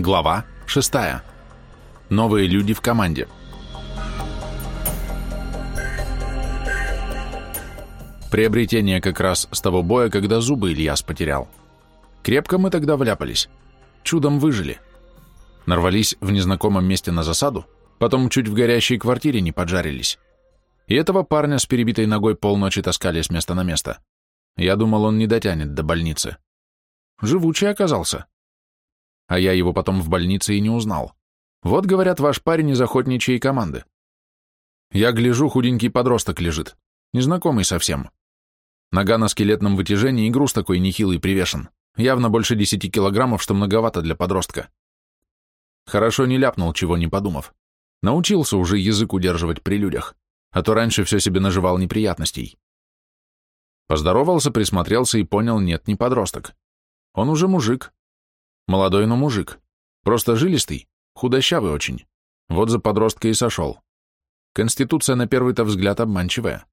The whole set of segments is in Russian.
Глава 6. Новые люди в команде. Приобретение как раз с того боя, когда зубы Ильяс потерял. Крепко мы тогда вляпались. Чудом выжили. Нарвались в незнакомом месте на засаду, потом чуть в горящей квартире не поджарились. И этого парня с перебитой ногой полночи таскали с места на место. Я думал, он не дотянет до больницы. Живучий оказался. А я его потом в больнице и не узнал. Вот, говорят, ваш парень из охотничьей команды. Я гляжу, худенький подросток лежит, незнакомый совсем. Нога на скелетном вытяжении и груз такой нехилый привешен. Явно больше десяти килограммов, что многовато для подростка. Хорошо не ляпнул, чего не подумав. Научился уже язык удерживать при людях, а то раньше все себе наживал неприятностей. Поздоровался, присмотрелся и понял, нет, не подросток. Он уже мужик. Молодой, но мужик. Просто жилистый, худощавый очень. Вот за подростка и сошел. Конституция на первый-то взгляд обманчивая.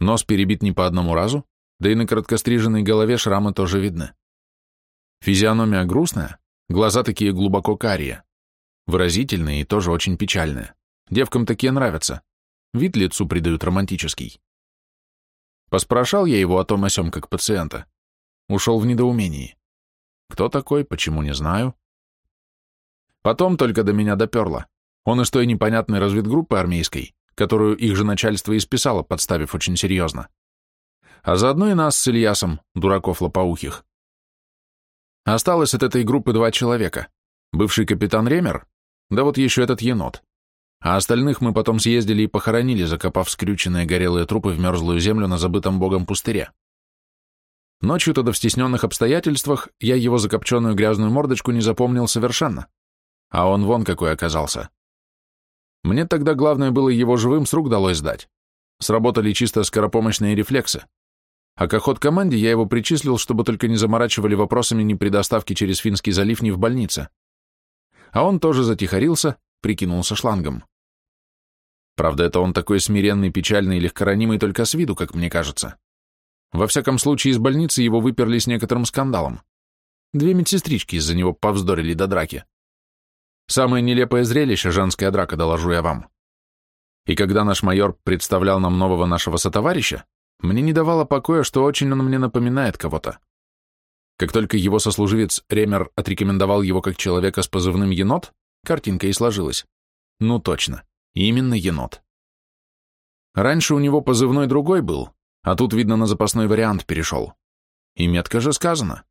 Нос перебит не по одному разу, да и на короткостриженной голове шрамы тоже видны. Физиономия грустная, глаза такие глубоко карие, выразительные и тоже очень печальные. Девкам такие нравятся. Вид лицу придают романтический. Поспрашал я его о том о сём как пациента. Ушел в недоумении. Кто такой, почему не знаю. Потом только до меня доперло. Он из той непонятной разведгруппы армейской, которую их же начальство исписало, подставив очень серьезно. А заодно и нас с Ильясом, дураков лопоухих. Осталось от этой группы два человека. Бывший капитан Ремер, да вот еще этот енот. А остальных мы потом съездили и похоронили, закопав скрюченные горелые трупы в мерзлую землю на забытом богом пустыре. Ночью тогда в стесненных обстоятельствах я его закопченную грязную мордочку не запомнил совершенно. А он вон какой оказался. Мне тогда главное было его живым с рук далось сдать. Сработали чисто скоропомощные рефлексы. А к охот команде я его причислил, чтобы только не заморачивали вопросами ни при доставке через Финский залив, ни в больнице. А он тоже затихарился, прикинулся шлангом. Правда, это он такой смиренный, печальный и легкоранимый только с виду, как мне кажется. Во всяком случае, из больницы его выперли с некоторым скандалом. Две медсестрички из-за него повздорили до драки. Самое нелепое зрелище — женская драка, доложу я вам. И когда наш майор представлял нам нового нашего сотоварища, мне не давало покоя, что очень он мне напоминает кого-то. Как только его сослуживец Ремер отрекомендовал его как человека с позывным «енот», картинка и сложилась. Ну точно, именно енот. Раньше у него позывной другой был, а тут, видно, на запасной вариант перешел. И метко же сказано.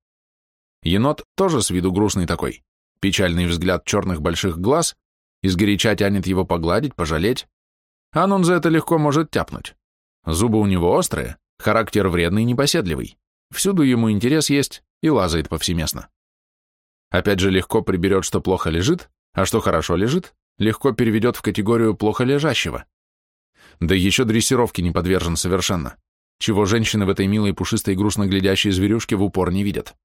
Енот тоже с виду грустный такой, Печальный взгляд черных больших глаз, изгоряча тянет его погладить, пожалеть. А за это легко может тяпнуть. Зубы у него острые, характер вредный и непоседливый. Всюду ему интерес есть и лазает повсеместно. Опять же, легко приберет, что плохо лежит, а что хорошо лежит, легко переведет в категорию плохо лежащего. Да еще дрессировки не подвержен совершенно, чего женщины в этой милой пушистой грустно глядящей зверюшке в упор не видят.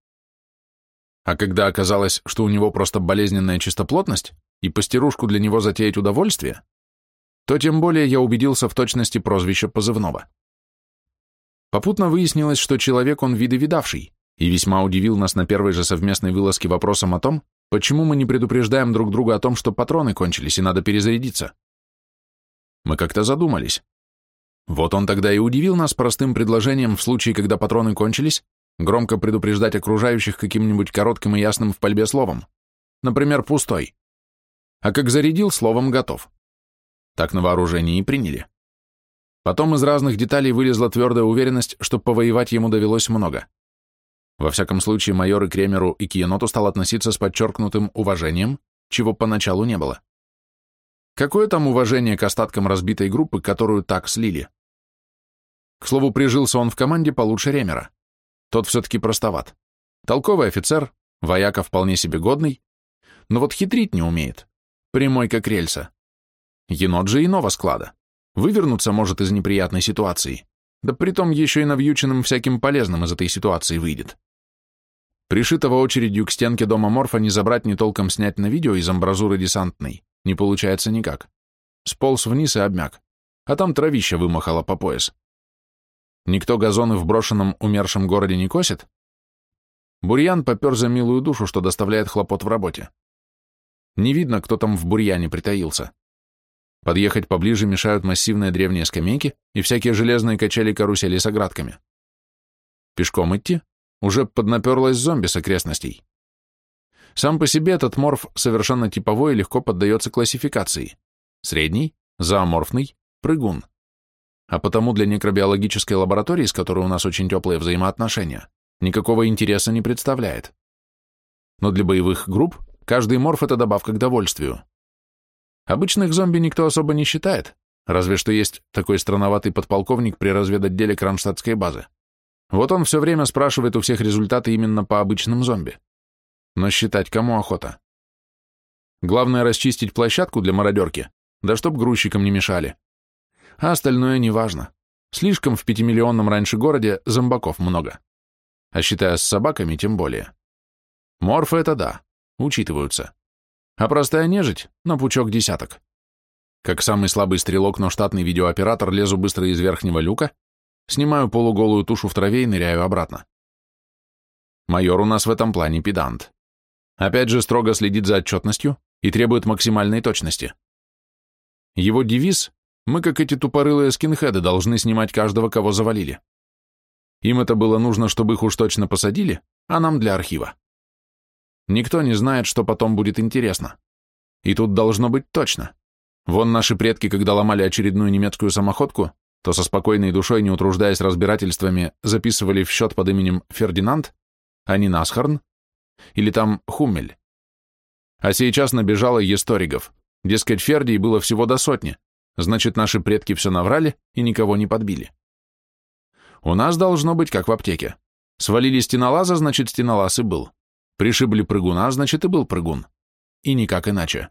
А когда оказалось, что у него просто болезненная чистоплотность, и постирушку для него затеять удовольствие, то тем более я убедился в точности прозвища позывного. Попутно выяснилось, что человек он виды видавший, и весьма удивил нас на первой же совместной вылазке вопросом о том, почему мы не предупреждаем друг друга о том, что патроны кончились и надо перезарядиться. Мы как-то задумались. Вот он тогда и удивил нас простым предложением в случае, когда патроны кончились, Громко предупреждать окружающих каким-нибудь коротким и ясным в пальбе словом. Например, пустой. А как зарядил, словом готов. Так на вооружение и приняли. Потом из разных деталей вылезла твердая уверенность, что повоевать ему довелось много. Во всяком случае, майор и Кремеру и Киеноту стал относиться с подчеркнутым уважением, чего поначалу не было. Какое там уважение к остаткам разбитой группы, которую так слили? К слову, прижился он в команде получше Ремера. Тот все-таки простоват. Толковый офицер, вояка вполне себе годный, но вот хитрить не умеет. Прямой как рельса. Енот же иного склада. Вывернуться может из неприятной ситуации. Да притом еще и навьюченным всяким полезным из этой ситуации выйдет. Пришитого очередью к стенке дома Морфа не забрать, ни толком снять на видео из амбразуры десантной не получается никак. Сполз вниз и обмяк, а там травища вымахала по пояс. Никто газоны в брошенном умершем городе не косит? Бурьян попер за милую душу, что доставляет хлопот в работе. Не видно, кто там в бурьяне притаился. Подъехать поближе мешают массивные древние скамейки и всякие железные качели-карусели с оградками. Пешком идти? Уже поднаперлась зомби с окрестностей. Сам по себе этот морф совершенно типовой и легко поддается классификации. Средний, зооморфный, прыгун. А потому для некробиологической лаборатории, с которой у нас очень теплые взаимоотношения, никакого интереса не представляет. Но для боевых групп каждый морф – это добавка к довольствию. Обычных зомби никто особо не считает, разве что есть такой странноватый подполковник при разведотделе Кронштадтской базы. Вот он все время спрашивает у всех результаты именно по обычным зомби. Но считать кому охота? Главное расчистить площадку для мародерки, да чтоб грузчикам не мешали. А остальное неважно. Слишком в пятимиллионном раньше городе зомбаков много. А считая с собаками, тем более. Морфы — это да, учитываются. А простая нежить — на пучок десяток. Как самый слабый стрелок, но штатный видеооператор лезу быстро из верхнего люка, снимаю полуголую тушу в траве и ныряю обратно. Майор у нас в этом плане педант. Опять же строго следит за отчетностью и требует максимальной точности. Его девиз «Мы, как эти тупорылые скинхеды, должны снимать каждого, кого завалили». Им это было нужно, чтобы их уж точно посадили, а нам для архива. Никто не знает, что потом будет интересно. И тут должно быть точно. Вон наши предки, когда ломали очередную немецкую самоходку, то со спокойной душой, не утруждаясь разбирательствами, записывали в счет под именем Фердинанд, а не Насхарн, или там Хуммель. А сейчас набежало есторигов. Дескать, Фердий было всего до сотни, значит, наши предки все наврали и никого не подбили. У нас должно быть как в аптеке. Свалили стенолаза, значит, стенолаз и был. Пришибли прыгуна, значит, и был прыгун. И никак иначе.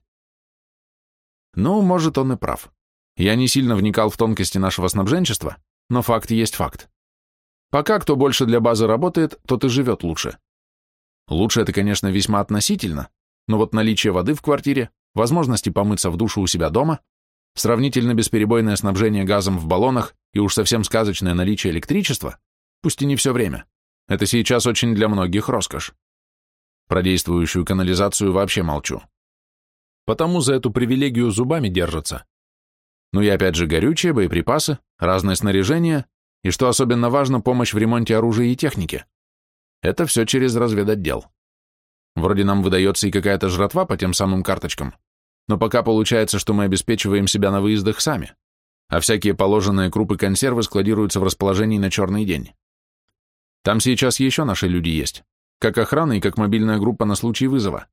Ну, может, он и прав. Я не сильно вникал в тонкости нашего снабженчества, но факт есть факт. Пока кто больше для базы работает, тот и живет лучше. Лучше это, конечно, весьма относительно, но вот наличие воды в квартире, возможности помыться в душу у себя дома, сравнительно бесперебойное снабжение газом в баллонах и уж совсем сказочное наличие электричества, пусть и не все время, это сейчас очень для многих роскошь. Про действующую канализацию вообще молчу. Потому за эту привилегию зубами держатся. Ну и опять же горючие, боеприпасы, разное снаряжение и, что особенно важно, помощь в ремонте оружия и техники. Это все через разведотдел. Вроде нам выдается и какая-то жратва по тем самым карточкам, но пока получается, что мы обеспечиваем себя на выездах сами, а всякие положенные крупы консервы складируются в расположении на черный день. Там сейчас еще наши люди есть, как охрана и как мобильная группа на случай вызова.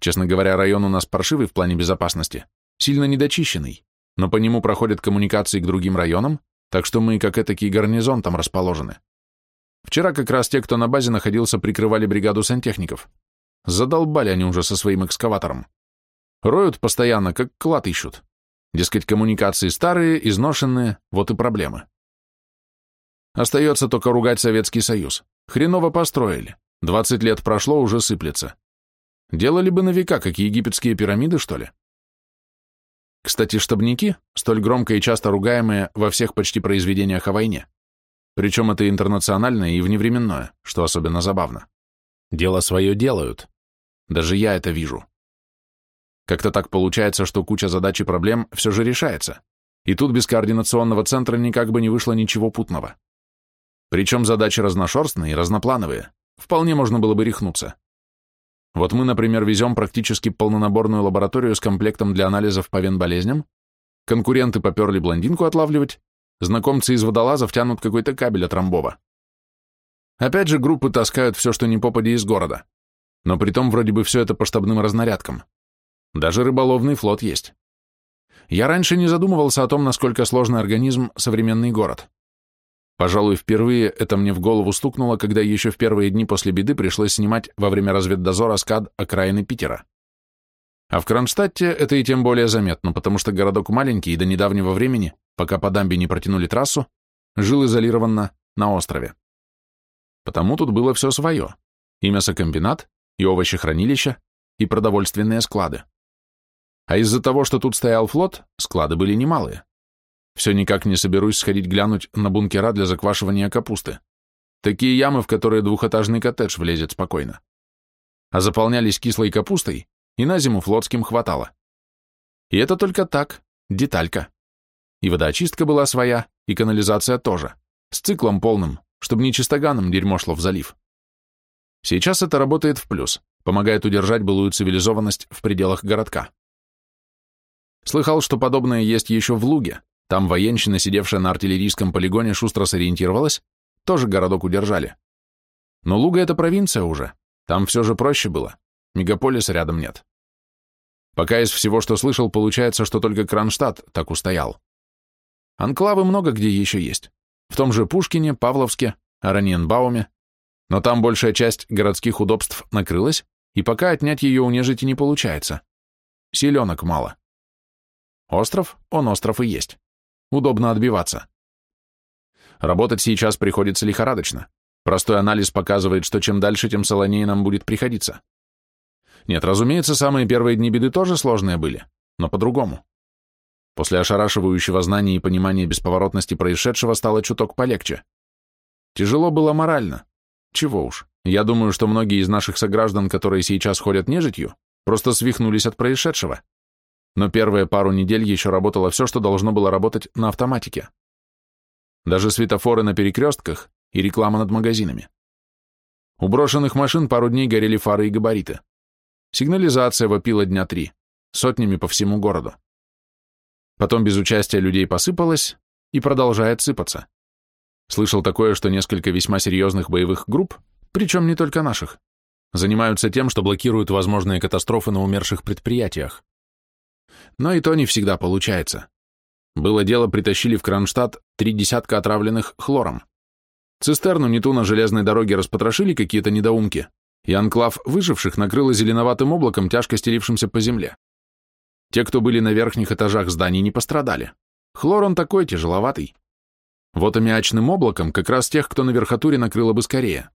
Честно говоря, район у нас паршивый в плане безопасности, сильно недочищенный, но по нему проходят коммуникации к другим районам, так что мы как этакий гарнизон там расположены. Вчера как раз те, кто на базе находился, прикрывали бригаду сантехников. Задолбали они уже со своим экскаватором. Роют постоянно, как клад ищут. Дескать, коммуникации старые, изношенные, вот и проблемы. Остается только ругать Советский Союз. Хреново построили. 20 лет прошло, уже сыплется. Делали бы на века, как египетские пирамиды, что ли? Кстати, штабники, столь громко и часто ругаемые во всех почти произведениях о войне. Причем это интернациональное и вневременное, что особенно забавно. Дело свое делают. Даже я это вижу. Как-то так получается, что куча задач и проблем все же решается. И тут без координационного центра никак бы не вышло ничего путного. Причем задачи разношерстные и разноплановые. Вполне можно было бы рехнуться. Вот мы, например, везем практически полнонаборную лабораторию с комплектом для анализов по венболезням, конкуренты поперли блондинку отлавливать, знакомцы из водолазов тянут какой-то кабель от Рамбова. Опять же, группы таскают все, что не попади из города. Но притом вроде бы все это по штабным разнарядкам. Даже рыболовный флот есть. Я раньше не задумывался о том, насколько сложный организм современный город. Пожалуй, впервые это мне в голову стукнуло, когда еще в первые дни после беды пришлось снимать во время разведдозора скад окраины Питера. А в Кронштадте это и тем более заметно, потому что городок маленький и до недавнего времени, пока по дамбе не протянули трассу, жил изолированно на острове. Потому тут было все свое. И мясокомбинат, и овощехранилища, и продовольственные склады. А из-за того, что тут стоял флот, склады были немалые. Все никак не соберусь сходить глянуть на бункера для заквашивания капусты. Такие ямы, в которые двухэтажный коттедж влезет спокойно. А заполнялись кислой капустой, и на зиму флотским хватало. И это только так, деталька. И водоочистка была своя, и канализация тоже, с циклом полным, чтобы не чистоганом дерьмо шло в залив. Сейчас это работает в плюс, помогает удержать былую цивилизованность в пределах городка. Слыхал, что подобное есть еще в Луге, там военщина, сидевшая на артиллерийском полигоне, шустро сориентировалась, тоже городок удержали. Но Луга — это провинция уже, там все же проще было, мегаполиса рядом нет. Пока из всего, что слышал, получается, что только Кронштадт так устоял. Анклавы много где еще есть. В том же Пушкине, Павловске, Араньенбауме. Но там большая часть городских удобств накрылась, и пока отнять ее у нежити не получается. Селенок мало. Остров, он остров и есть. Удобно отбиваться. Работать сейчас приходится лихорадочно. Простой анализ показывает, что чем дальше, тем солонее нам будет приходиться. Нет, разумеется, самые первые дни беды тоже сложные были, но по-другому. После ошарашивающего знания и понимания бесповоротности происшедшего стало чуток полегче. Тяжело было морально. Чего уж. Я думаю, что многие из наших сограждан, которые сейчас ходят нежитью, просто свихнулись от происшедшего. Но первые пару недель еще работало все, что должно было работать на автоматике. Даже светофоры на перекрестках и реклама над магазинами. У брошенных машин пару дней горели фары и габариты. Сигнализация вопила дня три, сотнями по всему городу. Потом без участия людей посыпалось и продолжает сыпаться. Слышал такое, что несколько весьма серьезных боевых групп, причем не только наших, занимаются тем, что блокируют возможные катастрофы на умерших предприятиях. Но и то не всегда получается. Было дело, притащили в Кронштадт три десятка отравленных хлором. Цистерну не ту на железной дороге распотрошили какие-то недоумки, и анклав выживших накрыло зеленоватым облаком, тяжко стелившимся по земле. Те, кто были на верхних этажах зданий, не пострадали. Хлор он такой, тяжеловатый. Вот аммиачным облаком как раз тех, кто на верхотуре накрыло бы скорее.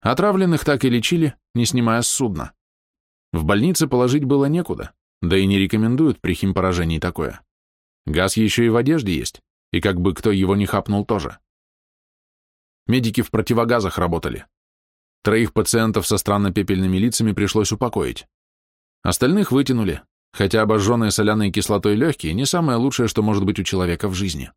Отравленных так и лечили, не снимая с судна. В больнице положить было некуда, да и не рекомендуют при химпоражении такое. Газ еще и в одежде есть, и как бы кто его не хапнул тоже. Медики в противогазах работали. Троих пациентов со странно-пепельными лицами пришлось упокоить. Остальных вытянули, хотя обожженные соляной кислотой легкие не самое лучшее, что может быть у человека в жизни.